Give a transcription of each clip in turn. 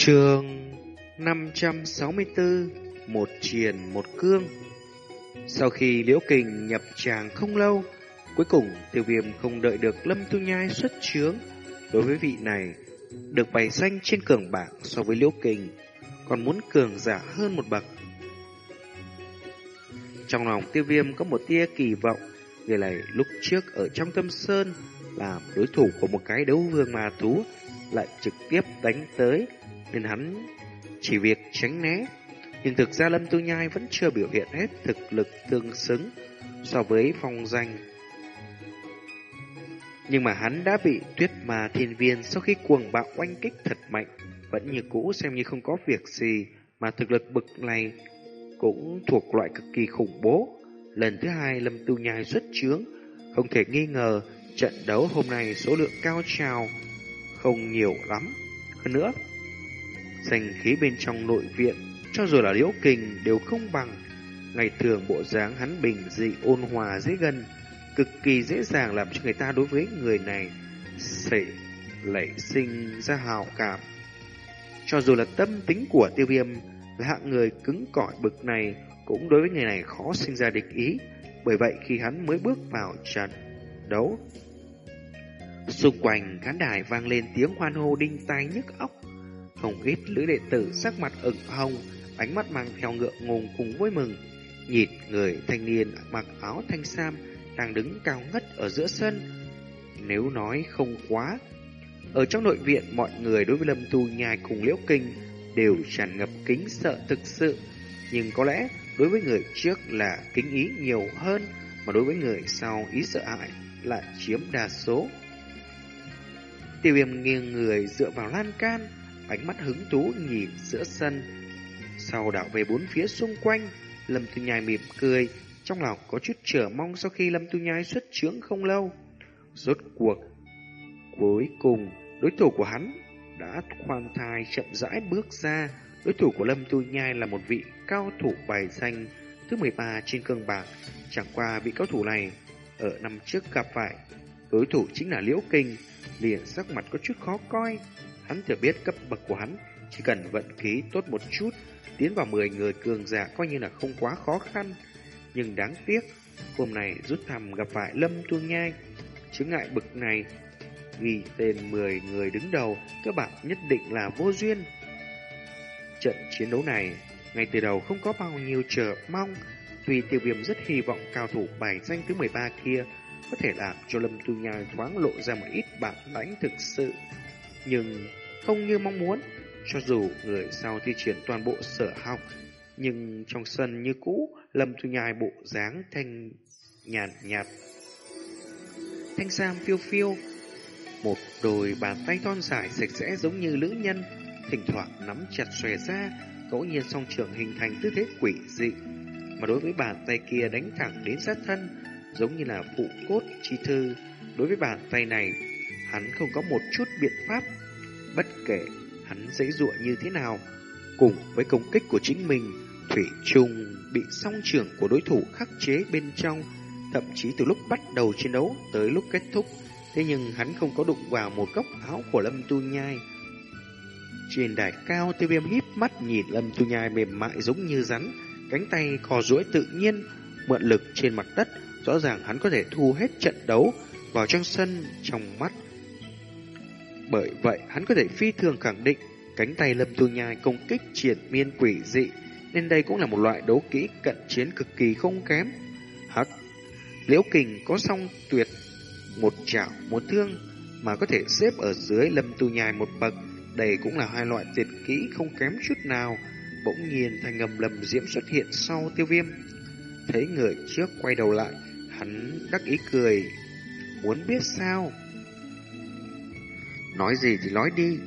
Trường 564 Một triền, một cương. Sau khi Liễu Kình nhập tràng không lâu, Cuối cùng tiêu viêm không đợi được Lâm Tu Nhai xuất chướng Đối với vị này, Được bày danh trên cường bảng so với Liễu Kình, Còn muốn cường giả hơn một bậc. Trong lòng tiêu viêm có một tia kỳ vọng Người này lúc trước ở trong tâm sơn, Làm đối thủ của một cái đấu vương mà thú Lại trực tiếp đánh tới. Nên hắn chỉ việc tránh né Nhưng thực ra Lâm Tu Nhai vẫn chưa biểu hiện hết thực lực tương xứng So với phong danh nhưng mà hắn đã bị tuyết mà thiên viên sau khi cuồng bạo oanh kích thật mạnh, vẫn như cũ xem như không có việc gì, mà thực lực bực này cũng thuộc loại cực kỳ khủng bố. Lần thứ hai Lâm Tu Nhai xuất chướng, không thể nghi ngờ trận đấu hôm nay số lượng cao trào không nhiều lắm. Hơn nữa, danh khí bên trong nội viện, cho dù là liễu kình đều không bằng. Ngày thường bộ dáng hắn bình dị ôn hòa dễ gần, cực kỳ dễ dàng làm cho người ta đối với người này xảy lẩy sinh ra hào cảm. Cho dù là tâm tính của tiêu viêm là hạng người cứng cỏi bực này, cũng đối với người này khó sinh ra địch ý, bởi vậy khi hắn mới bước vào trận đấu. Xung quanh khán đài vang lên tiếng hoan hô đinh tai nhức óc. Không ít lữ đệ tử sắc mặt ửng hồng, ánh mắt mang theo ngượng ngùng cùng vui mừng. Nhìn người thanh niên mặc áo thanh sam đang đứng cao ngất ở giữa sân. Nếu nói không quá, ở trong nội viện mọi người đối với Lâm Tu Nhai cùng Liễu Kinh đều tràn ngập kính sợ thực sự, nhưng có lẽ đối với người trước là kính ý nhiều hơn, mà đối với người sau ý sợ hãi lại chiếm đa số. Tiêu viêm nghiêng người dựa vào lan can, ánh mắt hứng thú nhìn giữa sân. Sau đảo về bốn phía xung quanh, Lâm Tu Nhai mỉm cười, trong lòng có chút chờ mong sau khi Lâm Tu Nhai xuất chướng không lâu. Rốt cuộc, cuối cùng, đối thủ của hắn đã khoan thai chậm rãi bước ra. Đối thủ của Lâm Tu Nhai là một vị cao thủ bài danh thứ 13 trên cương bảng. Chẳng qua vị cao thủ này ở năm trước gặp phải. Đối thủ chính là Liễu Kinh, liền sắc mặt có chút khó coi. Hắn thừa biết cấp bậc của hắn, chỉ cần vận khí tốt một chút, tiến vào 10 người cường giả coi như là không quá khó khăn. Nhưng đáng tiếc, hôm nay rút thăm gặp phải Lâm Tu Nhai. Chứng ngại bực này, ghi tên 10 người đứng đầu, các bạn nhất định là vô duyên. Trận chiến đấu này, ngay từ đầu không có bao nhiêu chờ mong, tuy tiêu viêm rất hy vọng cao thủ bài danh thứ 13 kia có thể làm cho Lâm Tu Nhai thoáng lộ ra một ít bản lãnh thực sự. Nhưng không như mong muốn, cho dù người sau thi triển toàn bộ sở học, nhưng trong sân như cũ, Lâm Thu Nhai bộ dáng thanh nhàn nhạt, Thanh sam phiêu phiêu, một đôi bàn tay thon dài sạch sẽ giống như lữ nhân, thỉnh thoảng nắm chặt xòe ra, ngẫu nhiên song trường hình thành tư thế quỷ dị. Mà đối với bàn tay kia đánh thẳng đến sát thân, giống như là phụ cốt chi thư. Đối với bàn tay này, hắn không có một chút biện pháp. Bất kể hắn dễ dụa như thế nào, cùng với công kích của chính mình, Thủy Trung bị song trưởng của đối thủ khắc chế bên trong, thậm chí từ lúc bắt đầu chiến đấu tới lúc kết thúc, thế nhưng hắn không có đụng vào một góc áo của Lâm Tu Nhai. Trên đài cao, tiêu viêm híp mắt nhìn Lâm Tu Nhai mềm mại giống như rắn, cánh tay khò duỗi tự nhiên, mượn lực trên mặt đất, rõ ràng hắn có thể thu hết trận đấu vào trong sân trong mắt. Bởi vậy, hắn có thể phi thường khẳng định cánh tay Lâm Tu Nhai công kích triển miên quỷ dị, nên đây cũng là một loại đấu kỹ cận chiến cực kỳ không kém. Hắc, Liễu Kình có song tuyệt một chảo một thương mà có thể xếp ở dưới Lâm Tu Nhai một bậc, đây cũng là hai loại tuyệt kỹ không kém chút nào. Bỗng nhiên thành ngầm lầm diễm xuất hiện sau tiêu viêm. Thấy người trước quay đầu lại, hắn đắc ý cười. Muốn biết sao? Nói gì thì nói đi.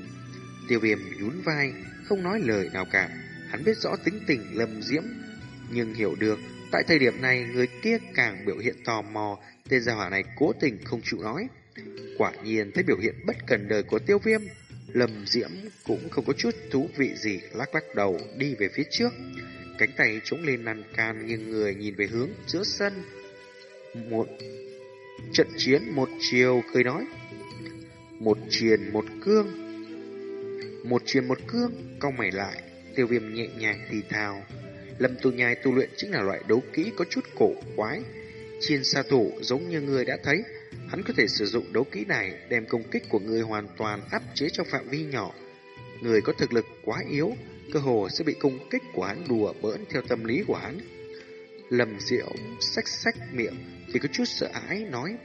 Tiêu viêm nhún vai, không nói lời nào cả. Hắn biết rõ tính tình lâm diễm, nhưng hiểu được, tại thời điểm này người kia càng biểu hiện tò mò, tên gia hỏa này cố tình không chịu nói. Quả nhiên thấy biểu hiện bất cần đời của tiêu viêm, Lâm Diễm cũng không có chút thú vị gì lắc lắc đầu đi về phía trước. Cánh tay chống lên lan can nghiêng người nhìn về hướng giữa sân. Một trận chiến một chiều cười nói. Một truyền một cương. Một truyền một cương, cong mày lại, tiêu viêm nhẹ nhàng thì thào. Lâm tu nhai tu luyện chính là loại đấu kỹ có chút cổ quái. Chiên sa thủ giống như người đã thấy, hắn có thể sử dụng đấu kỹ này đem công kích của người hoàn toàn áp chế trong phạm vi nhỏ. Người có thực lực quá yếu, cơ hồ sẽ bị công kích của hắn đùa bỡn theo tâm lý của hắn. Lầm Diệu sách sách miệng thì có chút sợ hãi nói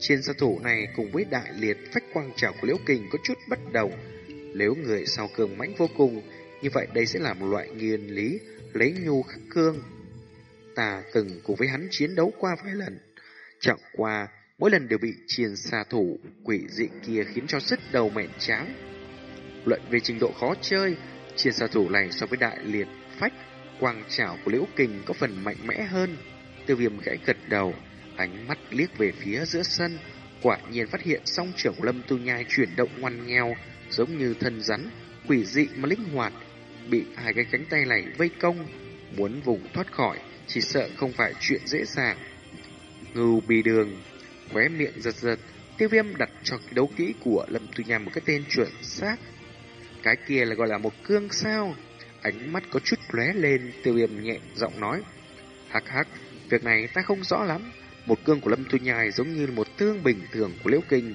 trên sa thủ này cùng với đại liệt phách quang trảo của Liễu Kình có chút bất đồng. Nếu người sau cường mãnh vô cùng, như vậy đây sẽ là một loại nghiền lý lấy nhu khắc cương. Ta từng cùng với hắn chiến đấu qua vài lần. Chẳng qua, mỗi lần đều bị chiền xà thủ quỷ dị kia khiến cho sức đầu mẹn tráng. Luận về trình độ khó chơi, chiền xà thủ này so với đại liệt phách quang trảo của Liễu Kình có phần mạnh mẽ hơn. Tiêu viêm gãy gật đầu, ánh mắt liếc về phía giữa sân, quả nhiên phát hiện song trưởng lâm tu nhai chuyển động ngoằn nghèo, giống như thân rắn, quỷ dị mà linh hoạt, bị hai cái cánh tay này vây công, muốn vùng thoát khỏi, chỉ sợ không phải chuyện dễ dàng. Ngưu bì đường, khóe miệng giật giật, tiêu viêm đặt cho cái đấu kỹ của lâm tu nhai một cái tên chuẩn xác. Cái kia là gọi là một cương sao? Ánh mắt có chút lóe lên, tiêu viêm nhẹ giọng nói. Hắc hắc, việc này ta không rõ lắm, một cương của Lâm Tu Nhai giống như một tương bình thường của Liễu Kinh.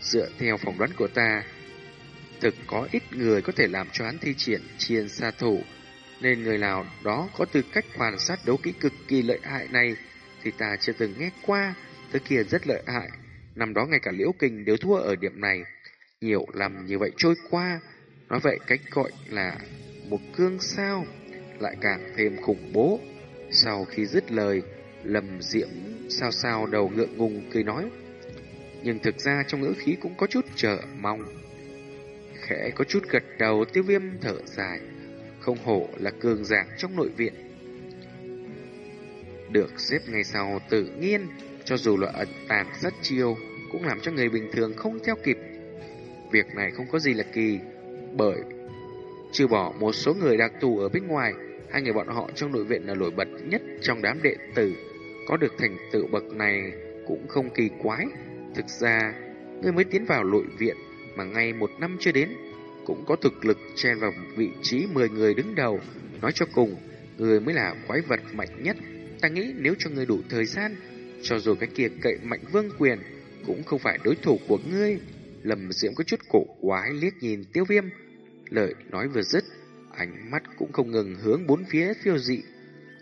Dựa theo phỏng đoán của ta, thực có ít người có thể làm cho hắn thi triển chiên xa thủ, nên người nào đó có tư cách quan sát đấu kỹ cực kỳ lợi hại này thì ta chưa từng nghe qua, thứ kia rất lợi hại. Năm đó ngay cả Liễu Kinh đều thua ở điểm này, nhiều lầm như vậy trôi qua. Nói vậy cách gọi là một cương sao lại càng thêm khủng bố. Sau khi dứt lời, Lâm Diễm sao sao đầu ngượng ngùng cười nói. Nhưng thực ra trong ngữ khí cũng có chút chờ mong. Khẽ có chút gật đầu tiêu viêm thở dài. Không hổ là cường giảng trong nội viện. Được xếp ngày sau tự nhiên, cho dù là ẩn tàng rất chiêu, cũng làm cho người bình thường không theo kịp. Việc này không có gì là kỳ, bởi trừ bỏ một số người đặc thù ở bên ngoài, hai người bọn họ trong nội viện là nổi bật nhất trong đám đệ tử có được thành tựu bậc này cũng không kỳ quái. Thực ra, ngươi mới tiến vào nội viện mà ngay một năm chưa đến, cũng có thực lực chen vào vị trí 10 người đứng đầu. Nói cho cùng, ngươi mới là quái vật mạnh nhất. Ta nghĩ nếu cho ngươi đủ thời gian, cho dù cái kia cậy mạnh vương quyền, cũng không phải đối thủ của ngươi. Lầm diễm có chút cổ quái liếc nhìn tiêu viêm. Lời nói vừa dứt, ánh mắt cũng không ngừng hướng bốn phía phiêu dị.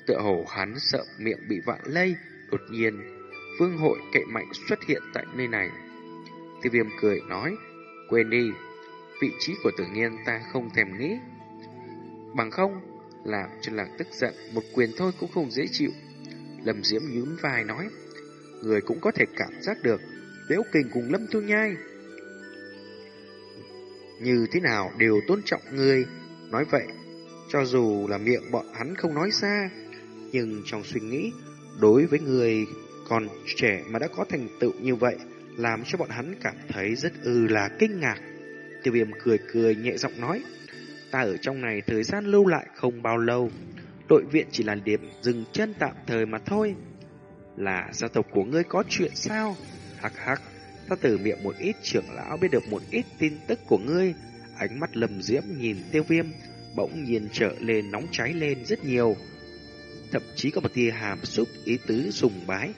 Tựa hồ hắn sợ miệng bị vạn lây, đột nhiên, vương hội kệ mạnh xuất hiện tại nơi này. Tiêu viêm cười nói, quên đi, vị trí của tử nhiên ta không thèm nghĩ. Bằng không, làm cho lạc tức giận, một quyền thôi cũng không dễ chịu. Lâm Diễm nhún vai nói, người cũng có thể cảm giác được, Liễu Kình cùng Lâm thu Nhai. Như thế nào đều tôn trọng người, nói vậy, cho dù là miệng bọn hắn không nói xa, nhưng trong suy nghĩ, đối với người còn trẻ mà đã có thành tựu như vậy, làm cho bọn hắn cảm thấy rất ư là kinh ngạc. Tiêu viêm cười cười nhẹ giọng nói, ta ở trong này thời gian lưu lại không bao lâu, đội viện chỉ là điểm dừng chân tạm thời mà thôi. Là gia tộc của ngươi có chuyện sao? Hắc hắc, ta từ miệng một ít trưởng lão biết được một ít tin tức của ngươi. Ánh mắt lầm diễm nhìn tiêu viêm, bỗng nhiên trở lên nóng cháy lên rất nhiều thậm chí có một tia hàm xúc ý tứ sùng bái.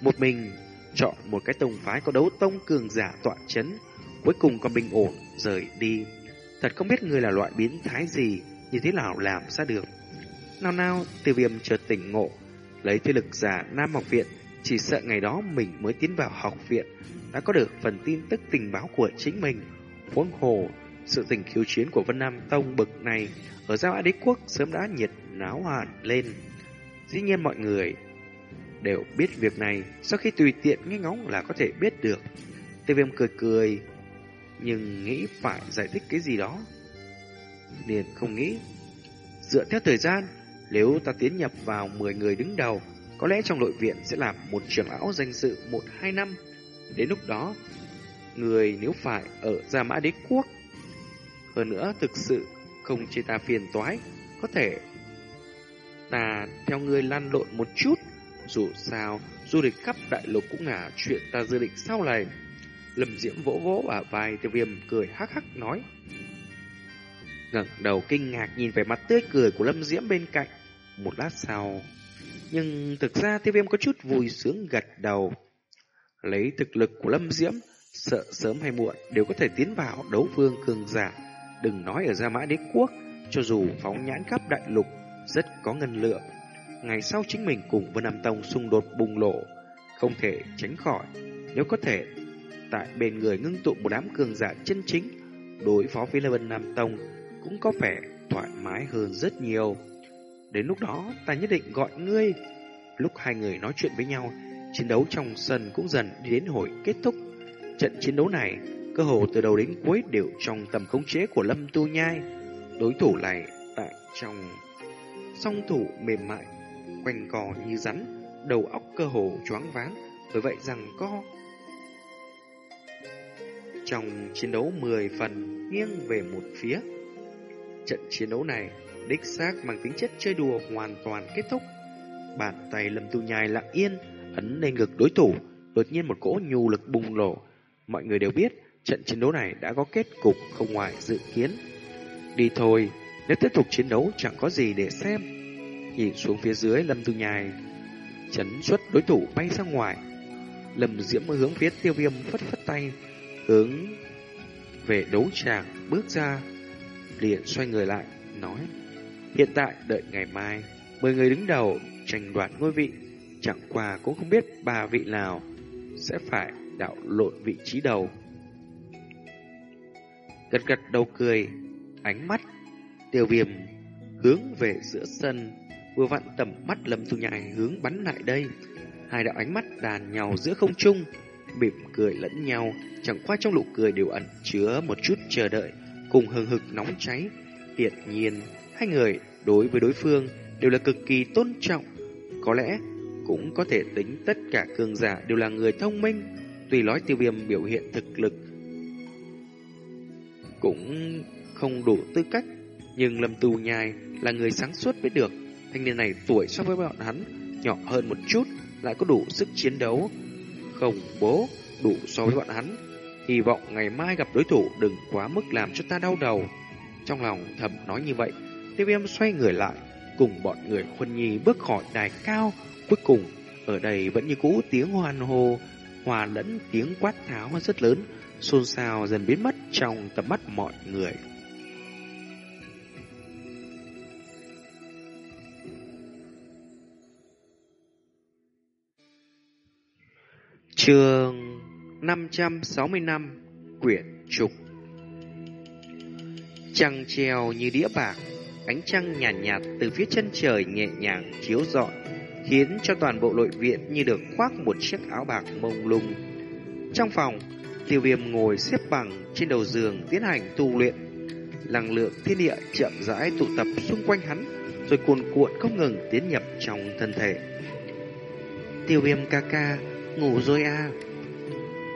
Một mình chọn một cái tông phái có đấu tông cường giả tọa chấn, cuối cùng còn bình ổn rời đi. Thật không biết người là loại biến thái gì, như thế nào làm ra được. Nào nào, tiêu viêm chợt tỉnh ngộ, lấy thế lực giả Nam học viện, chỉ sợ ngày đó mình mới tiến vào học viện, đã có được phần tin tức tình báo của chính mình. Huống hồ, sự tình khiêu chiến của Vân Nam Tông bực này ở giao Á Đế Quốc sớm đã nhiệt náo hoàn lên. Dĩ nhiên mọi người đều biết việc này, sau khi tùy tiện nghe ngóng là có thể biết được. Tiêu viêm cười cười, nhưng nghĩ phải giải thích cái gì đó. Liền không nghĩ. Dựa theo thời gian, nếu ta tiến nhập vào 10 người đứng đầu, có lẽ trong nội viện sẽ làm một trưởng lão danh dự 1-2 năm. Đến lúc đó, người nếu phải ở Gia Mã Đế Quốc. Hơn nữa, thực sự không chê ta phiền toái, có thể ta theo ngươi lan lộn một chút. Dù sao, du lịch khắp đại lục cũng là chuyện ta dự định sau này. Lâm Diễm vỗ vỗ ở vai tiêu viêm cười hắc hắc nói. ngẩng đầu kinh ngạc nhìn về mặt tươi cười của Lâm Diễm bên cạnh. Một lát sau, nhưng thực ra tiêu viêm có chút vui sướng gật đầu. Lấy thực lực của Lâm Diễm, sợ sớm hay muộn đều có thể tiến vào đấu vương cường giả. Đừng nói ở Gia Mã Đế Quốc, cho dù phóng nhãn khắp đại lục, rất có ngân lượng. Ngày sau chính mình cùng Vân Nam Tông xung đột bùng lộ, không thể tránh khỏi. Nếu có thể, tại bên người ngưng tụ một đám cường giả chân chính, đối phó với Vân Nam Tông cũng có vẻ thoải mái hơn rất nhiều. Đến lúc đó, ta nhất định gọi ngươi. Lúc hai người nói chuyện với nhau, chiến đấu trong sân cũng dần đi đến hồi kết thúc. Trận chiến đấu này, cơ hồ từ đầu đến cuối đều trong tầm khống chế của Lâm Tu Nhai. Đối thủ này tại trong song thủ mềm mại, quanh cò như rắn, đầu óc cơ hồ choáng váng, bởi vậy rằng co. Trong chiến đấu 10 phần nghiêng về một phía. Trận chiến đấu này đích xác mang tính chất chơi đùa hoàn toàn kết thúc. Bàn tay Lâm Tu Nhai lặng yên, ấn lên ngực đối thủ, đột nhiên một cỗ nhu lực bùng nổ. Mọi người đều biết, trận chiến đấu này đã có kết cục không ngoài dự kiến. Đi thôi, nếu tiếp tục chiến đấu chẳng có gì để xem. Nhìn xuống phía dưới Lâm tư Nhai, chấn xuất đối thủ bay ra ngoài. Lâm Diễm hướng phía tiêu viêm phất phất tay, hướng về đấu tràng bước ra, liền xoay người lại, nói Hiện tại đợi ngày mai, mười người đứng đầu tranh đoạt ngôi vị, chẳng qua cũng không biết ba vị nào sẽ phải đạo lộn vị trí đầu. Gật gật đầu cười, ánh mắt, tiêu viêm hướng về giữa sân, vừa vặn tầm mắt lâm tu nhai hướng bắn lại đây. Hai đạo ánh mắt đàn nhau giữa không trung, mỉm cười lẫn nhau, chẳng qua trong nụ cười đều ẩn chứa một chút chờ đợi, cùng hừng hực nóng cháy. Hiển nhiên, hai người đối với đối phương đều là cực kỳ tôn trọng. Có lẽ cũng có thể tính tất cả cường giả đều là người thông minh. Tuy nói tiêu viêm biểu hiện thực lực cũng không đủ tư cách, nhưng Lâm Tu Nhai là người sáng suốt biết được. Thanh niên này tuổi so với bọn hắn nhỏ hơn một chút, lại có đủ sức chiến đấu, không bố đủ so với bọn hắn. Hy vọng ngày mai gặp đối thủ đừng quá mức làm cho ta đau đầu. Trong lòng thầm nói như vậy, tiêu viêm xoay người lại, cùng bọn người khuân nhi bước khỏi đài cao. Cuối cùng, ở đây vẫn như cũ tiếng hoan hô, hòa lẫn tiếng quát tháo rất lớn, xôn xao dần biến mất trong tầm mắt mọi người. Trường 565 Quyển Trục. Trăng treo như đĩa bạc Ánh trăng nhàn nhạt, nhạt từ phía chân trời nhẹ nhàng chiếu rọi Khiến cho toàn bộ nội viện như được khoác một chiếc áo bạc mông lung. Trong phòng Tiêu viêm ngồi xếp bằng trên đầu giường tiến hành tu luyện. Năng lượng thiên địa chậm rãi tụ tập xung quanh hắn Rồi cuồn cuộn không ngừng tiến nhập trong thân thể. Tiêu viêm ca ca Ngủ rồi à?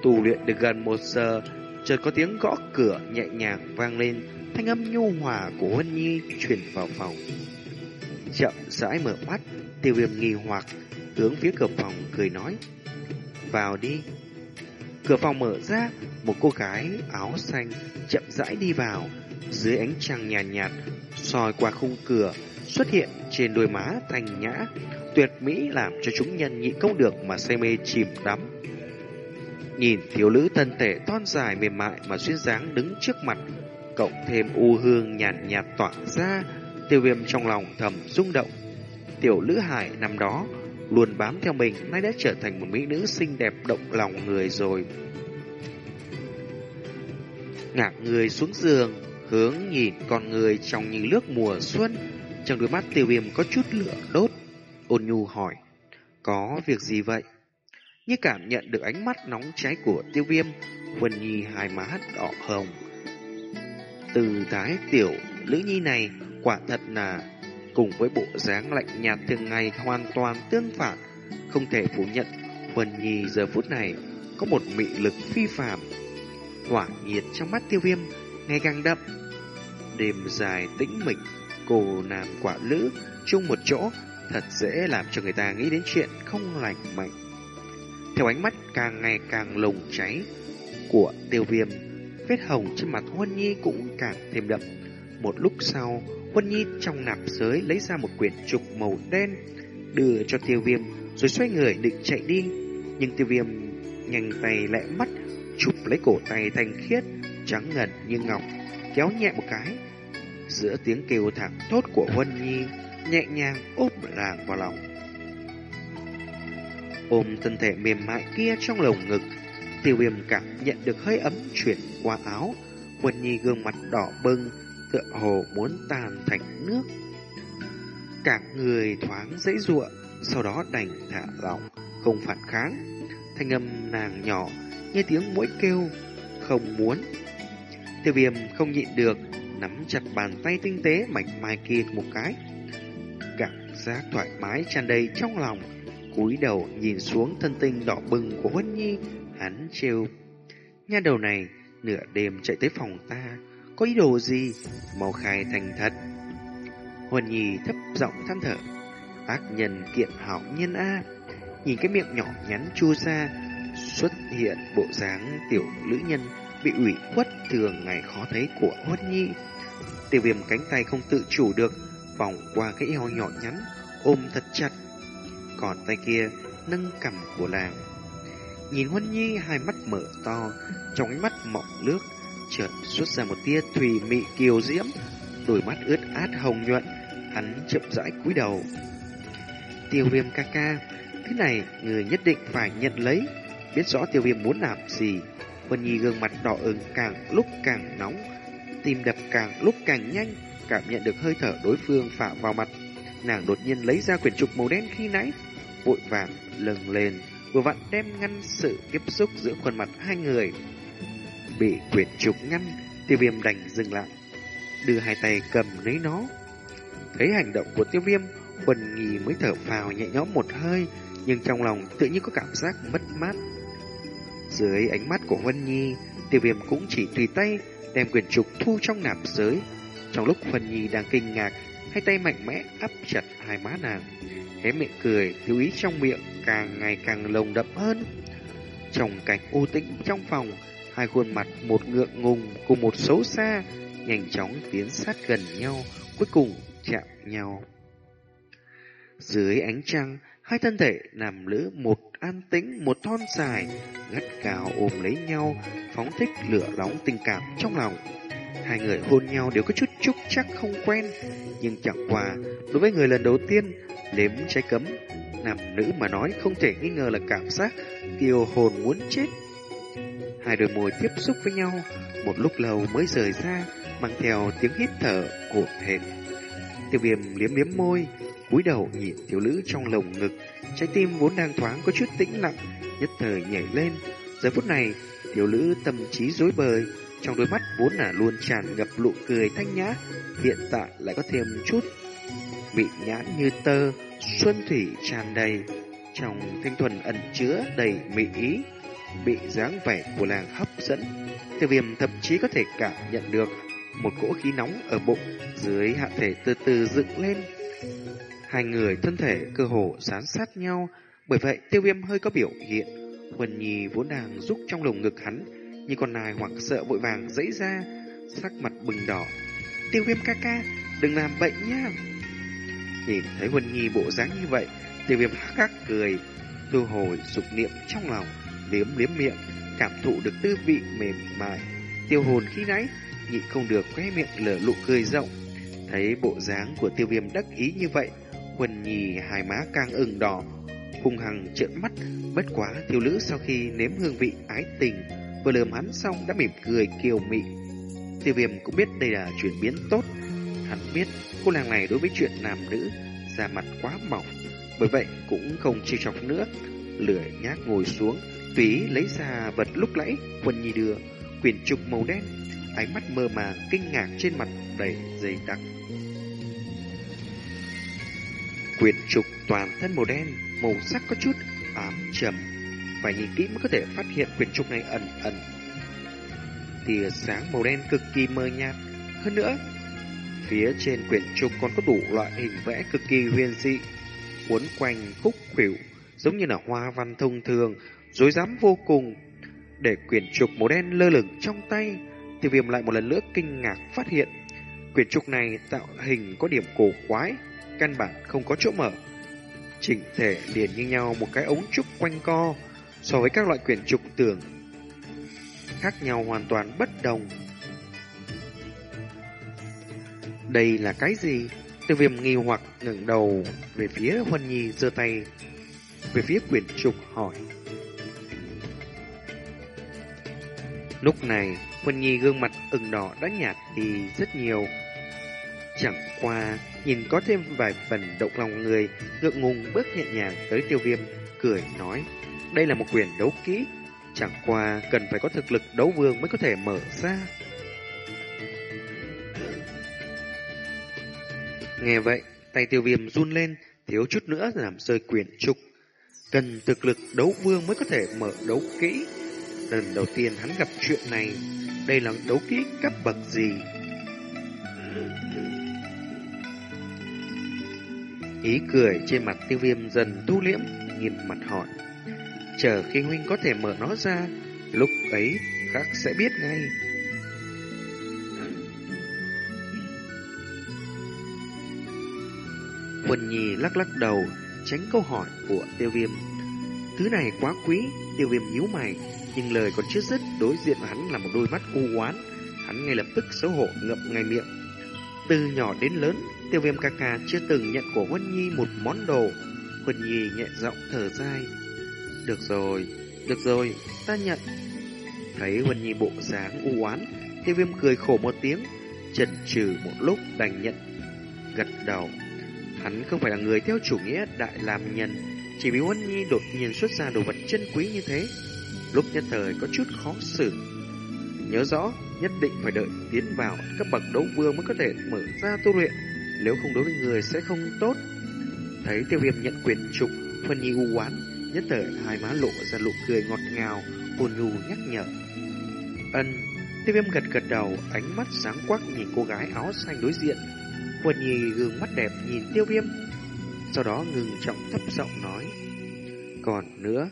Tu luyện được gần một giờ Chợt có tiếng gõ cửa nhẹ nhàng vang lên Thanh âm nhu hòa của Huân Nhi truyền vào phòng. Chậm rãi mở mắt Tiêu viêm nghi hoặc Hướng phía cửa phòng cười nói Vào đi. Cửa phòng mở ra Một cô gái áo xanh chậm rãi đi vào. Dưới ánh trăng nhàn nhạt, nhạt soi qua khung cửa Xuất hiện trên đôi má thanh nhã Tuyệt mỹ làm cho chúng nhân nhịn không được Mà say mê chìm đắm. Nhìn thiếu nữ thân thể thon dài mềm mại Mà xuyên dáng đứng trước mặt Cộng thêm u hương nhàn nhạt, nhạt tỏa ra Tiêu viêm trong lòng thầm rung động. Tiểu nữ hải năm đó Luôn bám theo mình Nay đã trở thành một mỹ nữ xinh đẹp động lòng người rồi. Ngạc người xuống giường Hướng nhìn con người trong những nước mùa xuân Trong đôi mắt tiêu viêm có chút lửa đốt. Ôn nhu hỏi Có việc gì vậy? Như cảm nhận được ánh mắt nóng cháy của tiêu viêm Huân Nhi hai má đỏ hồng Từ thái tiểu Lữ Nhi này quả thật là cùng với bộ dáng lạnh nhạt thường ngày hoàn toàn tương phản, không thể phủ nhận Huân Nhi giờ phút này có một mị lực phi phàm. Hỏa nhiệt trong mắt tiêu viêm ngày càng đậm. Đêm dài tĩnh mịch, cô nàng quả lữ chung một chỗ thật dễ làm cho người ta nghĩ đến chuyện không lành mạnh. Theo ánh mắt càng ngày càng lồng cháy của tiêu viêm, vết hồng trên mặt Huân Nhi cũng càng thêm đậm Một lúc sau, Huân Nhi trong nạp giới lấy ra một quyển trục màu đen, đưa cho tiêu viêm, rồi xoay người định chạy đi. Nhưng tiêu viêm nhanh tay lẹ mắt, chụp lấy cổ tay thanh khiết, trắng ngần như ngọc, kéo nhẹ một cái. Giữa tiếng kêu thảm thốt của Huân Nhi, nhẹ nhàng ôm nàng vào lòng. Ôm thân thể mềm mại kia trong lồng ngực, tiêu viêm cảm nhận được hơi ấm chuyển qua áo. quần Nhi gương mặt đỏ bừng, tựa hồ muốn tàn thành nước. Cả người thoáng dễ dụa, sau đó đành thả lỏng, không phản kháng. Thanh âm nàng nhỏ như tiếng mũi kêu, không muốn. Tiêu viêm không nhịn được, nắm chặt bàn tay tinh tế mảnh mai kia một cái. Giác thoải mái tràn đầy trong lòng, cúi đầu nhìn xuống thân tinh đỏ bừng của Huân Nhi, hắn trêu. Nha đầu này, nửa đêm chạy tới phòng ta, có ý đồ gì? Mau khai thành thật. Huân Nhi thấp giọng than thở. Ác nhân kiện hảo nhân A. Nhìn cái miệng nhỏ nhắn chua ra, xuất hiện bộ dáng tiểu nữ nhân bị ủy khuất thường ngày khó thấy của Huân Nhi. Tiểu viêm cánh tay không tự chủ được, vòng qua cái eo nhỏ nhắn, ôm thật chặt. Còn tay kia nâng cằm của nàng. Nhìn Huân Nhi hai mắt mở to, trong ánh mắt mọng nước, chợt xuất ra một tia thùy mị kiều diễm, đôi mắt ướt át hồng nhuận, hắn chậm rãi cúi đầu. Tiêu viêm ca ca, thứ này người nhất định phải nhận lấy, biết rõ tiêu viêm muốn làm gì. Vân Nhi gương mặt đỏ ửng càng lúc càng nóng, tim đập càng lúc càng nhanh, cảm nhận được hơi thở đối phương phả vào mặt. Nàng đột nhiên lấy ra quyển trục màu đen khi nãy, vội vàng lừng lên, vừa vặn đem ngăn sự tiếp xúc giữa khuôn mặt hai người. Bị quyển trục ngăn, tiêu viêm đành dừng lại, đưa hai tay cầm lấy nó. Thấy hành động của tiêu viêm, quần nhì mới thở phào nhẹ nhõm một hơi, nhưng trong lòng tự nhiên có cảm giác mất mát. Dưới ánh mắt của Huân Nhi, tiêu viêm cũng chỉ tùy tay đem quyển trục thu trong nạp giới. Trong lúc phần Nhi đang kinh ngạc, hai tay mạnh mẽ áp chặt hai má nàng. Hé miệng cười, thiếu ý trong miệng càng ngày càng lồng đậm hơn. Trong cảnh u tĩnh trong phòng, hai khuôn mặt một ngượng ngùng cùng một xấu xa, nhanh chóng tiến sát gần nhau, cuối cùng chạm nhau. Dưới ánh trăng, hai thân thể nằm lữ một an tĩnh, một thon dài, gắt gào ôm lấy nhau, phóng thích lửa nóng tình cảm trong lòng. Hai người hôn nhau đều có chút chúc chắc không quen, nhưng chẳng qua, đối với người lần đầu tiên, nếm trái cấm, nam nữ mà nói không thể nghi ngờ là cảm giác kiều hồn muốn chết. Hai đôi môi tiếp xúc với nhau, một lúc lâu mới rời ra, mang theo tiếng hít thở hổn hển. Tiêu viêm liếm liếm môi, cúi đầu nhìn thiếu nữ trong lồng ngực, trái tim vốn đang thoáng có chút tĩnh lặng, nhất thời nhảy lên. Giờ phút này, thiếu nữ tâm trí rối bời, trong đôi mắt vốn là luôn tràn ngập nụ cười thanh nhã, hiện tại lại có thêm chút bị nhãn như tơ, xuân thủy tràn đầy, trong thanh thuần ẩn chứa đầy mỹ ý, bị dáng vẻ của nàng hấp dẫn. Tiêu viêm thậm chí có thể cảm nhận được một cỗ khí nóng ở bụng dưới hạ thể từ từ dựng lên. Hai người thân thể cơ hồ sán sát nhau, bởi vậy tiêu viêm hơi có biểu hiện. Huân Nhi vốn đang rúc trong lồng ngực hắn, nhưng con nài hoảng sợ vội vàng dãy ra, sắc mặt bừng đỏ. Tiêu viêm ca ca, đừng làm bệnh nha. Nhìn thấy Huân Nhi bộ dáng như vậy, tiêu viêm hắc hắc cười, thu hồi dục niệm trong lòng, liếm liếm miệng, cảm thụ được tư vị mềm mại. Tiêu hồn khi nãy, nhịn không được khóe miệng lở lụ cười rộng. Thấy bộ dáng của tiêu viêm đắc ý như vậy, Huân Nhi hai má càng ửng đỏ, hung hăng trợn mắt, bất quá thiếu nữ sau khi nếm hương vị ái tình, vừa lườm hắn xong đã mỉm cười kiều mị. Tiêu viêm cũng biết đây là chuyển biến tốt, hắn biết cô nàng này đối với chuyện nam nữ da mặt quá mỏng, bởi vậy cũng không chiêu chọc nữa, lười nhác ngồi xuống, tùy lấy ra vật lúc nãy quân Nhi đưa, quyển trục màu đen, ánh mắt mơ màng kinh ngạc trên mặt đầy dày đặc. Quyển trục toàn thân màu đen, màu sắc có chút ám trầm. Phải nhìn kỹ mới có thể phát hiện quyển trục này ẩn ẩn. Tia sáng màu đen cực kỳ mờ nhạt. Hơn nữa, phía trên quyển trục còn có đủ loại hình vẽ cực kỳ huyền dị, cuốn quanh khúc khuỷu, giống như là hoa văn thông thường, rối rắm vô cùng. Để quyển trục màu đen lơ lửng trong tay, tiêu viêm lại một lần nữa kinh ngạc phát hiện Quyển trục này tạo hình có điểm cổ quái, căn bản không có chỗ mở. Chỉnh thể liền như nhau một cái ống trúc quanh co, so với các loại quyển trục tưởng khác nhau hoàn toàn bất đồng. Đây là cái gì? Tiêu viêm nghi hoặc ngẩng đầu về phía Huân Nhi giơ tay về phía quyển trục hỏi. Lúc này, Huân Nhi gương mặt ửng đỏ đã nhạt đi rất nhiều. Chẳng qua, nhìn có thêm vài phần động lòng người, ngượng ngùng bước nhẹ nhàng tới tiêu viêm, cười nói, đây là một quyền đấu kỹ, chẳng qua cần phải có thực lực đấu vương mới có thể mở ra. Nghe vậy, tay tiêu viêm run lên, thiếu chút nữa làm rơi quyền trục. Cần thực lực đấu vương mới có thể mở đấu kỹ. Lần đầu tiên hắn gặp chuyện này, đây là đấu kỹ cấp bậc gì? Ý cười trên mặt tiêu viêm dần thu liễm, nhìn mặt hỏi. Chờ khi huynh có thể mở nó ra, lúc ấy các sẽ biết ngay. Quân Nhi lắc lắc đầu, tránh câu hỏi của tiêu viêm. Thứ này quá quý, tiêu viêm nhíu mày, nhưng lời còn chưa dứt, đối diện với hắn là một đôi mắt u oán Hắn ngay lập tức xấu hổ ngậm ngay miệng. Từ nhỏ đến lớn, tiêu viêm ca ca chưa từng nhận của Huân Nhi một món đồ. Huân Nhi nhẹ giọng thở dài. Được rồi, được rồi, ta nhận. Thấy Huân Nhi bộ dáng u oán tiêu viêm cười khổ một tiếng, chần chừ một lúc đành nhận, gật đầu. Hắn không phải là người theo chủ nghĩa đại làm nhân, chỉ vì Huân Nhi đột nhiên xuất ra đồ vật chân quý như thế. Lúc nhất thời có chút khó xử. Nhớ rõ, nhất định phải đợi tiến vào các bậc đấu vương mới có thể mở ra tu luyện, nếu không đối với người sẽ không tốt. Thấy tiêu viêm nhận quyền trục, Huân Nhi u oán nhất thời hai má lộ ra nụ cười ngọt ngào, ôn nhu nhắc nhở. Ân, tiêu viêm gật gật đầu, ánh mắt sáng quắc nhìn cô gái áo xanh đối diện, Quần nhì gương mắt đẹp nhìn tiêu viêm Sau đó ngừng trọng thấp giọng nói. Còn nữa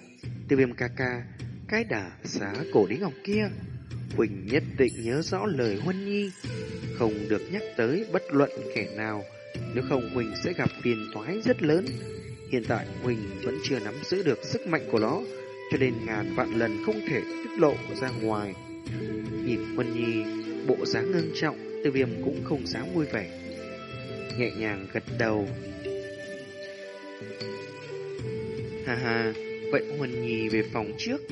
Tiêu viêm ca ca Cái đả xá cổ đế ngọc kia Huỳnh nhất định nhớ rõ lời Huân Nhi Không được nhắc tới bất luận kẻ nào. Nếu không Huỳnh sẽ gặp phiền toái rất lớn. Hiện tại Huỳnh vẫn chưa nắm giữ được sức mạnh của nó Cho nên ngàn vạn lần không thể tiết lộ ra ngoài Nhìn Huân Nhi Bộ dáng ngưng trọng Tiêu viêm cũng không dám vui vẻ nhẹ nhàng gật đầu. Ha ha, vậy huỳnh Nhi về phòng trước.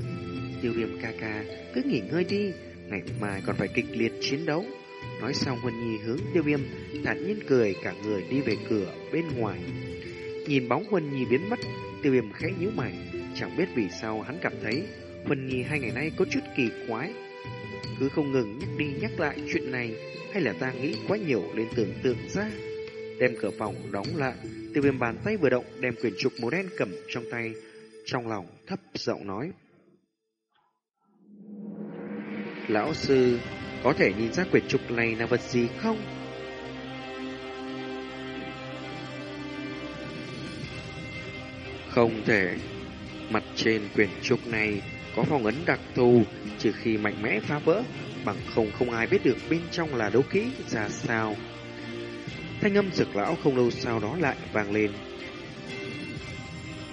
Tiêu viêm ca ca, cứ nghỉ ngơi đi, ngày mai còn phải kịch liệt chiến đấu. Nói xong huỳnh Nhi hướng tiêu viêm, thản nhiên cười cả người đi về cửa bên ngoài. Nhìn bóng Huân Nhi biến mất, tiêu viêm khẽ nhíu mày, chẳng biết vì sao hắn cảm thấy Huân Nhi hai ngày nay có chút kỳ quái. Cứ không ngừng nhắc đi nhắc lại chuyện này, hay là ta nghĩ quá nhiều lên tưởng tượng ra đem cửa phòng đóng lại. Tiêu viêm bàn tay vừa động, đem quyển trục màu đen cầm trong tay, trong lòng thấp giọng nói. Lão sư, có thể nhìn ra quyển trục này là vật gì không? Không thể. Mặt trên quyển trục này có phong ấn đặc thù, trừ khi mạnh mẽ phá vỡ, bằng không không ai biết được bên trong là đấu kỹ ra sao. Thanh âm dược lão không lâu sau đó lại vang lên.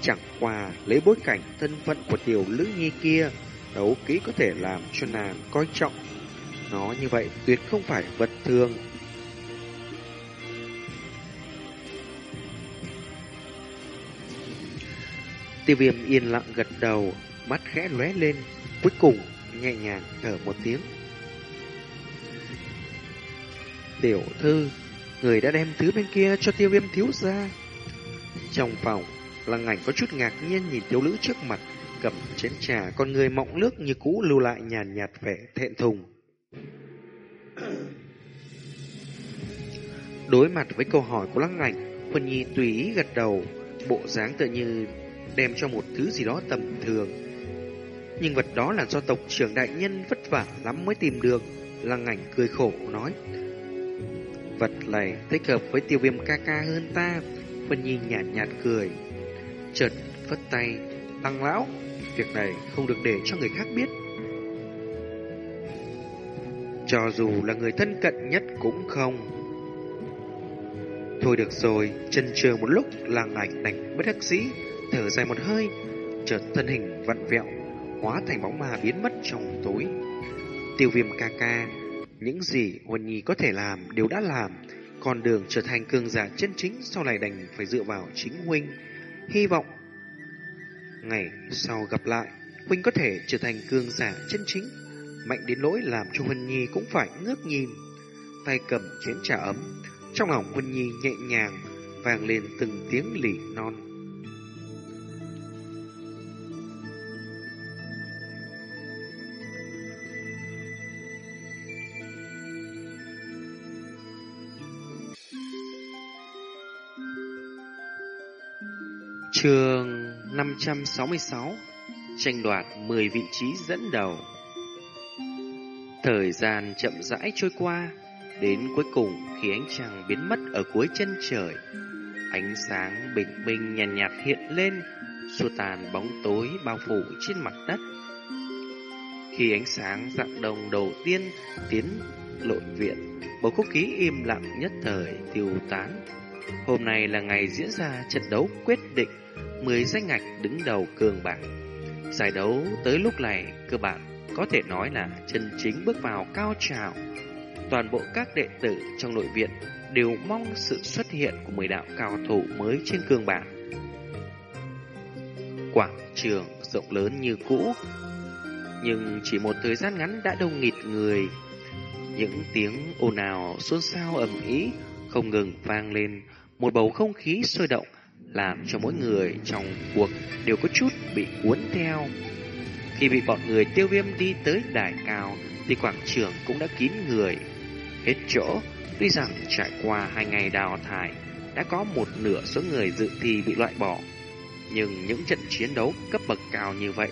Chẳng qua lấy bối cảnh thân phận của tiểu lữ nhi kia, đấu kỹ có thể làm cho nàng coi trọng. Nó như vậy tuyệt không phải vật thường. Tiêu viêm yên lặng gật đầu, mắt khẽ lóe lên, cuối cùng nhẹ nhàng thở một tiếng. Tiểu thư người đã đem thứ bên kia cho tiêu viêm thiếu ra. Trong phòng, lăng ảnh có chút ngạc nhiên nhìn thiếu nữ trước mặt, cầm chén trà, con người mọng nước như cũ lưu lại nhàn nhạt vẻ thẹn thùng. Đối mặt với câu hỏi của lăng ảnh, Huân Nhi tùy ý gật đầu, bộ dáng tự như đem cho một thứ gì đó tầm thường. Nhưng vật đó là do tộc trưởng đại nhân vất vả lắm mới tìm được. Lăng ảnh cười khổ nói, Vật này thích hợp với tiêu viêm ca ca hơn ta. Vân Nhi nhạt nhạt cười. Chợt phất tay. Tăng lão, việc này không được để cho người khác biết. Cho dù là người thân cận nhất cũng không. Thôi được rồi, chân chờ một lúc làng ảnh đành bất đắc dĩ, thở dài một hơi, chợt thân hình vặn vẹo, hóa thành bóng ma biến mất trong tối. Tiêu viêm ca ca, những gì Huân Nhi có thể làm đều đã làm, con đường trở thành cường giả chân chính sau này đành phải dựa vào chính huynh. Hy vọng ngày sau gặp lại, huynh có thể trở thành cường giả chân chính, mạnh đến nỗi làm cho Huân Nhi cũng phải ngước nhìn. Tay cầm chén trà ấm, trong lòng Huân Nhi nhẹ nhàng vang lên từng tiếng lỉ non. Trường 566 Tranh đoạt 10 vị trí dẫn đầu. Thời gian chậm rãi trôi qua Đến cuối cùng khi ánh trăng biến mất ở cuối chân trời Ánh sáng bình minh nhàn nhạt, nhạt hiện lên Xua tàn bóng tối bao phủ trên mặt đất. Khi ánh sáng dạng đồng đầu tiên tiến lội viện Bầu không khí im lặng nhất thời tiêu tán. Hôm nay là ngày diễn ra trận đấu quyết định 10 danh ngạch đứng đầu cường bảng. Giải đấu tới lúc này cơ bản có thể nói là chân chính bước vào cao trào. Toàn bộ các đệ tử trong nội viện đều mong sự xuất hiện của 10 đạo cao thủ mới trên cường bảng. Quảng trường rộng lớn như cũ, nhưng chỉ một thời gian ngắn đã đông nghịt người. Những tiếng ồn ào xôn xao ầm ĩ không ngừng vang lên, một bầu không khí sôi động làm cho mỗi người trong cuộc đều có chút bị cuốn theo. Khi bị bọn người tiêu viêm đi tới đài cao, thì quảng trường cũng đã kín người. Hết chỗ, tuy rằng trải qua hai ngày đào thải, đã có một nửa số người dự thi bị loại bỏ. Nhưng những trận chiến đấu cấp bậc cao như vậy,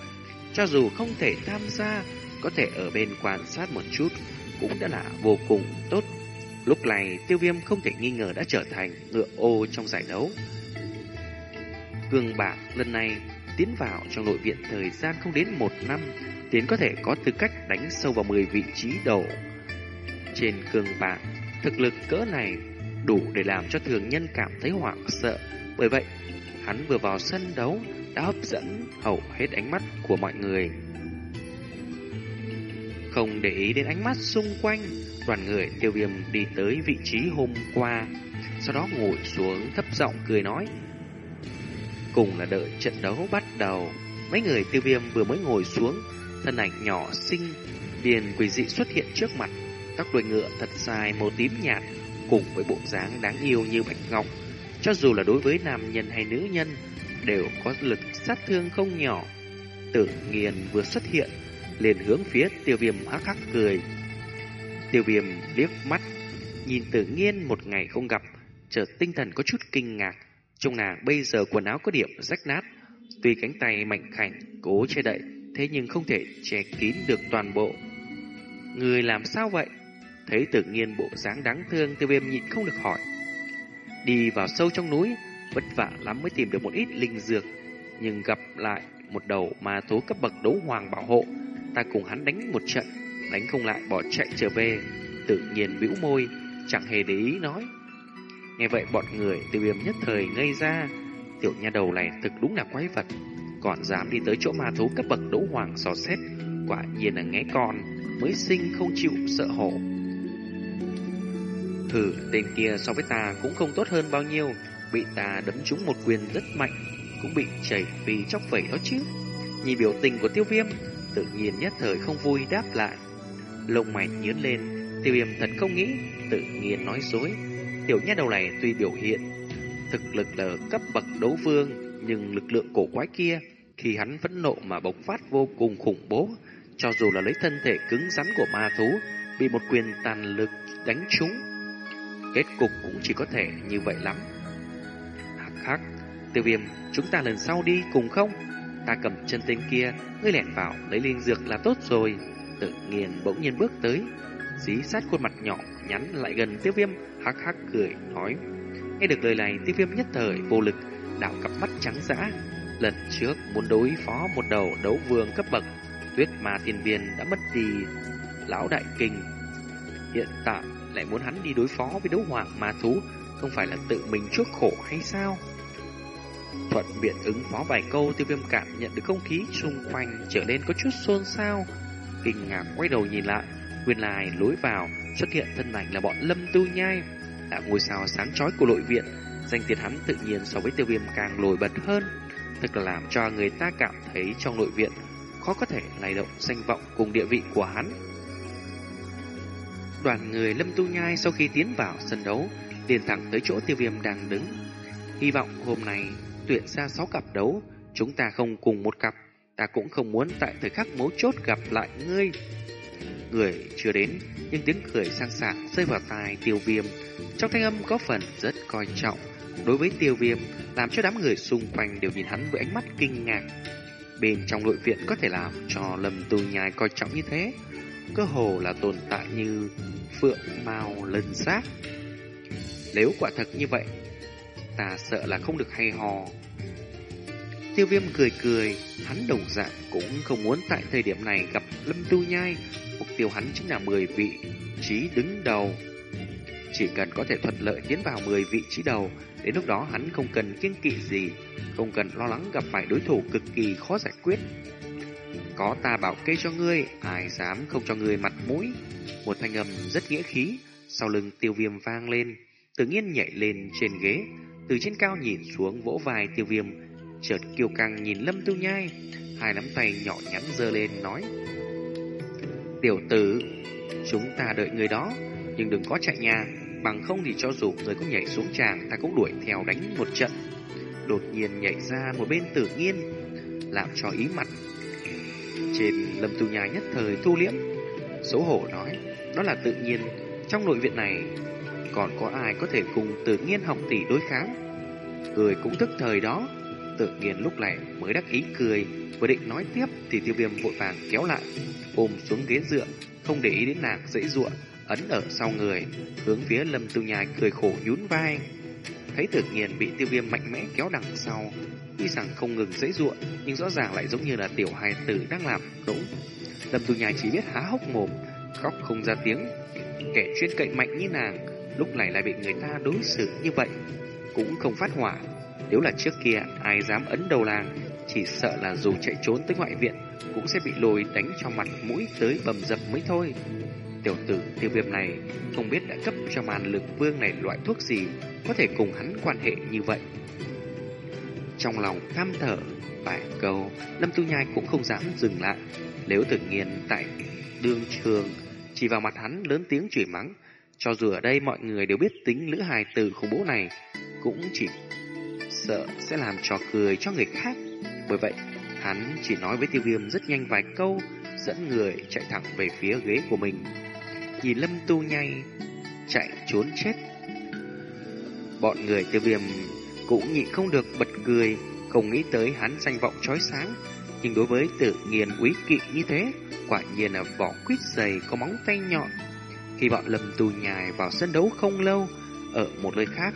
cho dù không thể tham gia, có thể ở bên quan sát một chút, cũng đã là vô cùng tốt. Lúc này, tiêu viêm không thể nghi ngờ đã trở thành ngựa ô trong giải đấu. Cường bạc lần này tiến vào trong nội viện thời gian không đến một năm, tiến có thể có tư cách đánh sâu vào 10 vị trí đầu. Trên cường bạc, thực lực cỡ này đủ để làm cho thường nhân cảm thấy hoảng sợ. Bởi vậy, hắn vừa vào sân đấu đã hấp dẫn hầu hết ánh mắt của mọi người. Không để ý đến ánh mắt xung quanh, đoàn người tiêu viêm đi tới vị trí hôm qua, sau đó ngồi xuống thấp giọng cười nói. Cùng là đợi trận đấu bắt đầu, mấy người tiêu viêm vừa mới ngồi xuống, thân ảnh nhỏ xinh, liền quỷ dị xuất hiện trước mặt. Các đuôi ngựa thật dài màu tím nhạt, cùng với bộ dáng đáng yêu như bạch ngọc. Cho dù là đối với nam nhân hay nữ nhân, đều có lực sát thương không nhỏ. Tử nghiền vừa xuất hiện, liền hướng phía tiêu viêm hắc hắc cười. Tiêu viêm liếc mắt, nhìn tử nghiên một ngày không gặp, chợt tinh thần có chút kinh ngạc. Trong nàng bây giờ quần áo có điểm rách nát, tuy cánh tay mạnh khảnh cố che đậy, thế nhưng không thể che kín được toàn bộ. Người làm sao vậy? Thấy tự nhiên bộ dáng đáng thương tiêu viêm nhịn không được hỏi. Đi vào sâu trong núi, vất vả lắm mới tìm được một ít linh dược, nhưng gặp lại một đầu ma thú cấp bậc đấu hoàng bảo hộ. Ta cùng hắn đánh một trận, đánh không lại bỏ chạy trở về, tự nhiên bĩu môi, chẳng hề để ý nói. Nghe vậy bọn người tiêu viêm nhất thời ngây ra. Tiểu nha đầu này thực đúng là quái vật, Còn dám đi tới chỗ ma thú cấp bậc đỗ hoàng dò xét, Quả nhiên là nghe con, Mới sinh không chịu sợ hổ. Thử tên kia so với ta cũng không tốt hơn bao nhiêu, Bị ta đấm trúng một quyền rất mạnh, Cũng bị chảy vì chóc vẩy đó chứ. Nhìn biểu tình của tiêu viêm, Tự nhiên nhất thời không vui đáp lại. Lông mày nhớn lên, Tiêu viêm thật không nghĩ, Tự nhiên nói dối. Tiểu nha đầu này tuy biểu hiện thực lực là cấp bậc đấu vương, nhưng lực lượng cổ quái kia khi hắn phẫn nộ mà bộc phát vô cùng khủng bố, cho dù là lấy thân thể cứng rắn của ma thú bị một quyền tàn lực đánh trúng, kết cục cũng chỉ có thể như vậy lắm. Hắc hắc, Tiêu Viêm, chúng ta lần sau đi cùng không? Ta cầm chân tên kia, ngươi lẻn vào lấy linh dược là tốt rồi. Tự nhiên bỗng nhiên bước tới, dí sát khuôn mặt nhỏ nhắn lại gần tiêu viêm, hắc hắc cười, nói. Nghe được lời này, tiêu viêm nhất thời vô lực, đảo cặp mắt trắng dã. Lần trước muốn đối phó một đầu đấu vương cấp bậc, tuyết ma tiền viên đã mất đi lão đại kinh. Hiện tại lại muốn hắn đi đối phó với đấu hoàng ma thú, không phải là tự mình chuốc khổ hay sao? Thuận biện ứng phó vài câu tiêu viêm cảm nhận được không khí xung quanh trở nên có chút xôn xao. Kinh ngạc quay đầu nhìn lại, nguyên lai lối vào xuất hiện thân ảnh là bọn lâm tu nhai, là ngôi sao sáng chói của nội viện. Danh tiếng hắn tự nhiên so với tiêu viêm càng nổi bật hơn, thực là làm cho người ta cảm thấy trong nội viện khó có thể lay động danh vọng cùng địa vị của hắn. Đoàn người lâm tu nhai sau khi tiến vào sân đấu, liền thẳng tới chỗ tiêu viêm đang đứng. Hy vọng hôm nay tuyển ra sáu cặp đấu, chúng ta không cùng một cặp, ta cũng không muốn tại thời khắc mấu chốt gặp lại ngươi. Người chưa đến, nhưng tiếng cười sang sảng rơi vào tai tiêu viêm, trong thanh âm có phần rất coi trọng. Đối với tiêu viêm, làm cho đám người xung quanh đều nhìn hắn với ánh mắt kinh ngạc. Bên trong nội viện có thể làm cho lầm tù nhai coi trọng như thế, cơ hồ là tồn tại như phượng mao lân xác. Nếu quả thật như vậy, ta sợ là không được hay hò. Tiêu viêm cười cười, hắn đồng dạng cũng không muốn tại thời điểm này gặp Lâm Tu Nhai. Mục tiêu hắn chính là 10 vị trí đứng đầu. Chỉ cần có thể thuận lợi tiến vào 10 vị trí đầu, đến lúc đó hắn không cần kiêng kỵ gì, không cần lo lắng gặp phải đối thủ cực kỳ khó giải quyết. Có ta bảo kê cho ngươi, ai dám không cho ngươi mặt mũi. Một thanh âm rất nghĩa khí, sau lưng tiêu viêm vang lên, tự nhiên nhảy lên trên ghế, từ trên cao nhìn xuống vỗ vai tiêu viêm, chợt kiêu căng nhìn lâm tiêu nhai, hai nắm tay nhỏ nhắn giơ lên nói. Tiểu tử, chúng ta đợi người đó, nhưng đừng có chạy nhà, bằng không thì cho dù người có nhảy xuống tràng, ta cũng đuổi theo đánh một trận. Đột nhiên nhảy ra một bên tử nghiên, làm cho ý mặt. Trên lâm tu nhà nhất thời thu liễm, xấu hổ nói, đó là tự nhiên, trong nội viện này còn có ai có thể cùng tự nhiên học tỷ đối kháng. Cười cũng thức thời đó, tự nhiên lúc này mới đắc ý cười, vừa định nói tiếp thì tiêu viêm vội vàng kéo lại, ôm xuống ghế dựa, không để ý đến nàng dãy ruộng, ấn ở sau người, hướng phía lâm tư nhai cười khổ nhún vai. Thấy tự nhiên bị tiêu viêm mạnh mẽ kéo đằng sau, tuy rằng không ngừng dãy ruộng, nhưng rõ ràng lại giống như là tiểu hài tử đang làm đúng. Lâm tư nhai chỉ biết há hốc mồm, khóc không ra tiếng. Kẻ chuyên cậy mạnh như nàng, lúc này lại bị người ta đối xử như vậy, cũng không phát hỏa. Nếu là trước kia ai dám ấn đầu làng, chỉ sợ là dù chạy trốn tới ngoại viện cũng sẽ bị lôi đánh cho mặt mũi tới bầm dập mới thôi. Tiểu tử tiêu viêm này không biết đã cấp cho màn lực vương này loại thuốc gì có thể cùng hắn quan hệ như vậy. Trong lòng tham thở vài câu, Lâm Tu Nhai cũng không dám dừng lại. Nếu tự nhiên tại đương trường chỉ vào mặt hắn lớn tiếng chửi mắng, cho dù ở đây mọi người đều biết tính lữ hài từ khủng bố này, cũng chỉ sợ sẽ làm trò cười cho người khác. Bởi vậy, hắn chỉ nói với tiêu viêm rất nhanh vài câu, dẫn người chạy thẳng về phía ghế của mình. Nhìn lâm tu nhai, chạy trốn chết. Bọn người tiêu viêm cũng nhịn không được bật cười, không nghĩ tới hắn danh vọng trói sáng. Nhưng đối với tự nhiên quý kỵ như thế, quả nhiên là vỏ quýt dày có móng tay nhọn khi bọn lâm tù nhài vào sân đấu không lâu, ở một nơi khác,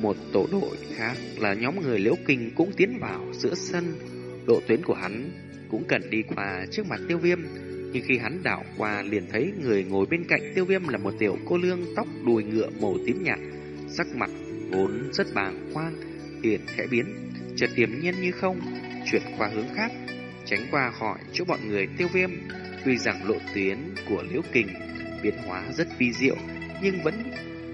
một tổ đội khác là nhóm người liễu kinh cũng tiến vào giữa sân. Độ tuyến của hắn cũng cần đi qua trước mặt tiêu viêm, nhưng khi hắn đảo qua liền thấy người ngồi bên cạnh tiêu viêm là một tiểu cô lương tóc đuôi ngựa màu tím nhạt, sắc mặt vốn rất bàng quang, liền khẽ biến, chợt tiềm nhiên như không, chuyển qua hướng khác, tránh qua khỏi chỗ bọn người tiêu viêm. Tuy rằng lộ tuyến của liễu kình biến hóa rất vi diệu, nhưng vẫn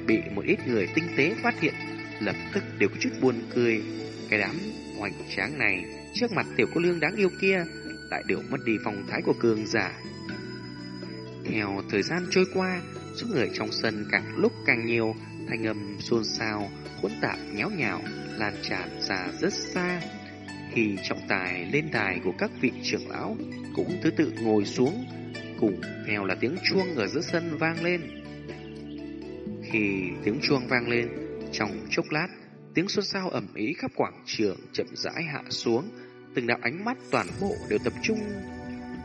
bị một ít người tinh tế phát hiện, lập tức đều có chút buồn cười. Cái đám hoành tráng này, trước mặt tiểu cô lương đáng yêu kia, lại đều mất đi phong thái của cường giả. Theo thời gian trôi qua, số người trong sân càng lúc càng nhiều, thanh âm xôn xao, hỗn tạp nháo nhào, lan tràn ra rất xa. Khi trọng tài lên đài của các vị trưởng lão cũng thứ tự ngồi xuống, cùng theo là tiếng chuông ở giữa sân vang lên. Khi tiếng chuông vang lên, trong chốc lát, tiếng xôn xao ẩm ý khắp quảng trường chậm rãi hạ xuống, từng đạo ánh mắt toàn bộ đều tập trung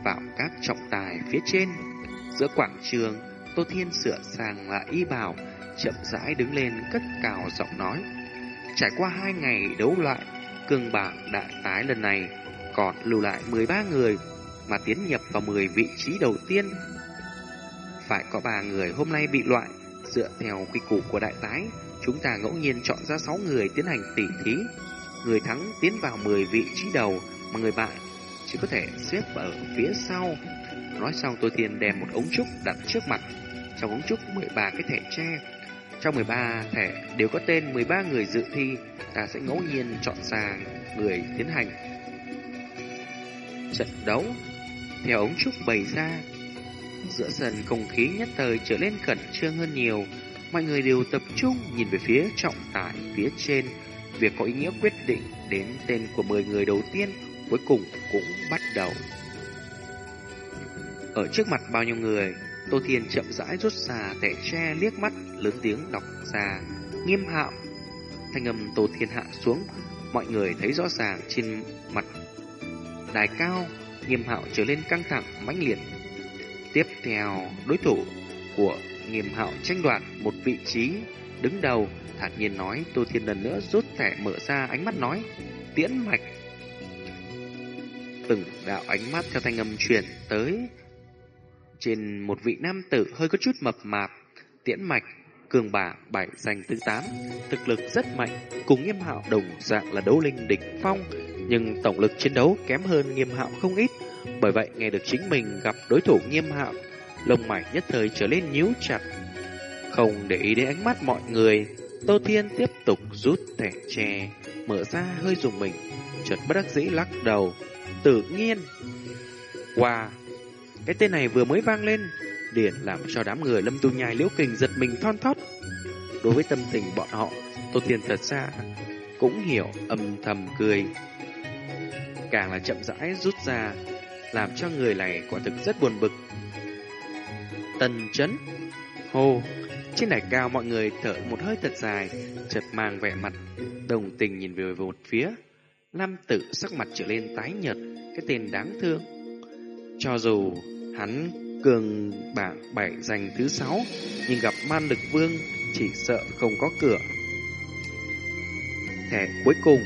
vào các trọng tài phía trên. Giữa quảng trường, Tô Thiên sửa sang lại y bào, chậm rãi đứng lên cất cào giọng nói. Trải qua hai ngày đấu loại, cường bảng đại tái lần này còn lưu lại 13 người mà tiến nhập vào 10 vị trí đầu tiên. Phải có 3 người hôm nay bị loại, dựa theo quy củ của đại tái, chúng ta ngẫu nhiên chọn ra 6 người tiến hành tỉ thí. Người thắng tiến vào 10 vị trí đầu, mà người bại chỉ có thể xếp ở phía sau. Nói xong tôi tiền đem một ống trúc đặt trước mặt. Trong ống trúc 13 cái thẻ tre. Trong 13 thẻ đều có tên 13 người dự thi. Ta sẽ ngẫu nhiên chọn ra người tiến hành trận đấu. Theo ống trúc bày ra, giữa sân không khí nhất thời trở lên khẩn trương hơn nhiều. Mọi người đều tập trung nhìn về phía trọng tài phía trên. Việc có ý nghĩa quyết định đến tên của 10 người đầu tiên cuối cùng cũng bắt đầu. Ở trước mặt bao nhiêu người, Tô Thiên chậm rãi rút xà tẻ tre liếc mắt, lớn tiếng đọc ra, nghiêm hạo. Thanh âm Tô Thiên hạ xuống, mọi người thấy rõ ràng trên mặt đài cao, nghiêm hạo trở lên căng thẳng mãnh liệt. Tiếp theo, đối thủ của nghiêm hạo tranh đoạt một vị trí đứng đầu, thản nhiên nói, Tô Thiên lần nữa rút thẻ mở ra ánh mắt nói, tiễn mạch. Từng đạo ánh mắt theo thanh âm truyền tới trên một vị nam tử hơi có chút mập mạp, tiễn mạch, cường bả bảy danh thứ tám, thực lực rất mạnh, cùng nghiêm hạo đồng dạng là đấu linh đỉnh phong, nhưng tổng lực chiến đấu kém hơn nghiêm hạo không ít. Bởi vậy nghe được chính mình gặp đối thủ nghiêm hạo, lông mày nhất thời trở lên nhíu chặt. Không để ý đến ánh mắt mọi người, Tô Thiên tiếp tục rút thẻ tre, mở ra hơi dùng mình, chợt bất đắc dĩ lắc đầu, tự nhiên. Wow, cái tên này vừa mới vang lên, liền làm cho đám người lâm tu nhai liễu kình giật mình thon thót. Đối với tâm tình bọn họ, Tô Thiên thật ra cũng hiểu âm thầm cười. Càng là chậm rãi rút ra, làm cho người này quả thực rất buồn bực. Tần chấn hô. Trên đài cao mọi người thở một hơi thật dài Chợt mang vẻ mặt Đồng tình nhìn về một phía. Lam tử sắc mặt trở lên tái nhợt Cái tên đáng thương. Cho dù hắn cường bảng bảy giành thứ sáu Nhưng gặp man lực vương Chỉ sợ không có cửa. Thẻ cuối cùng.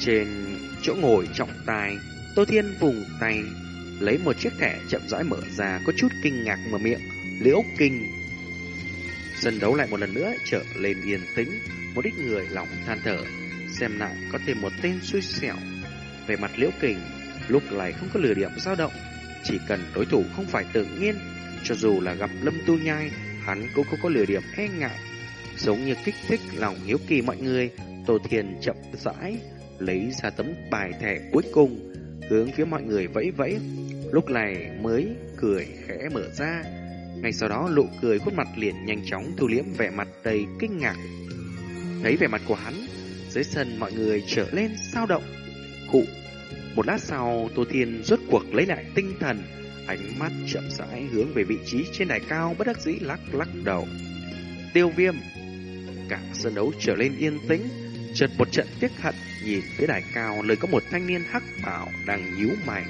Trên chỗ ngồi trọng tài Tô Thiên vùng tay lấy một chiếc thẻ chậm rãi mở ra, có chút kinh ngạc mở miệng, liễu kinh. Sân đấu lại một lần nữa trở lên yên tĩnh, một ít người lòng than thở, xem lại có thêm một tên xui xẻo. Về mặt liễu kinh, lúc này không có lừa điểm dao động, chỉ cần đối thủ không phải tự nhiên, cho dù là gặp lâm tu nhai, hắn cũng không có lừa điểm e ngại. Giống như kích thích lòng hiếu kỳ mọi người, Tô Thiền chậm rãi lấy ra tấm bài thẻ cuối cùng, hướng phía mọi người vẫy vẫy, lúc này mới cười khẽ mở ra. Ngay sau đó nụ cười khuôn mặt liền nhanh chóng thu liễm vẻ mặt đầy kinh ngạc. Thấy vẻ mặt của hắn, dưới sân mọi người trở lên sao động. Khụ, một lát sau Tô Thiên rốt cuộc lấy lại tinh thần, ánh mắt chậm rãi hướng về vị trí trên đài cao bất đắc dĩ lắc lắc đầu. Tiêu viêm, cả sân đấu trở lên yên tĩnh, chợt một trận tiếc hận nhìn phía đài cao lời có một thanh niên hắc bảo đang nhíu mày